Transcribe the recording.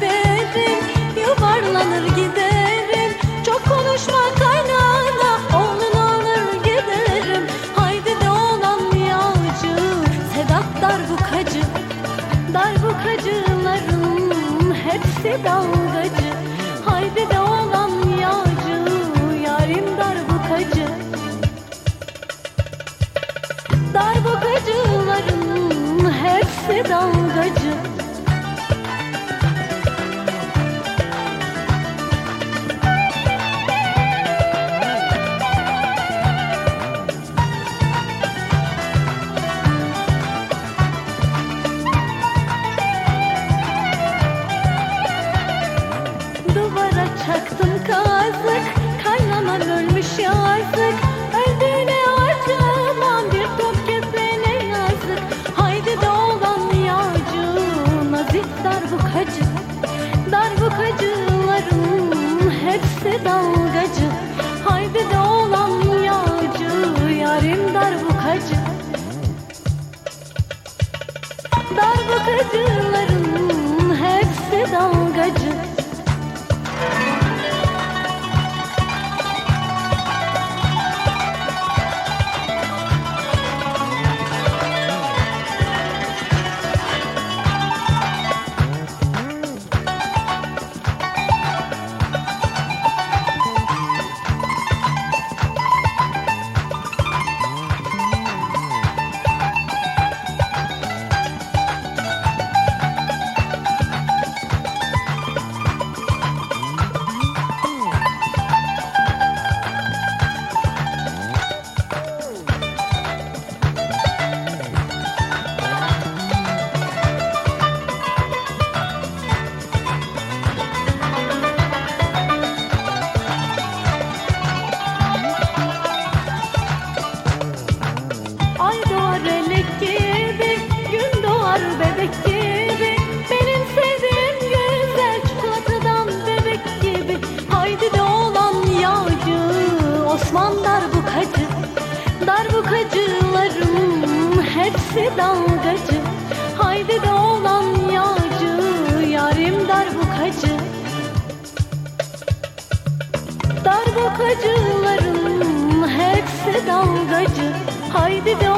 Ben Darbukacıların Hepsi dalgacı. Haydi de olan yağcı Yarim darbukacı Darbukacıların hepsi dalgacı kazık Kaynanam ölmüş yazık Öldüğüne acımam Bir top kesene yazık. Haydi de olan yağcı Nazif darbukacı. Darbukacıların Hepsi dalgacı. Haydi de olan yağcı Yarim darbukacı. Darbukacıların dalgacı. Haydi de olan yağcı, yarim darbukacı Darbukacıların hepsi dalgacı. Haydi de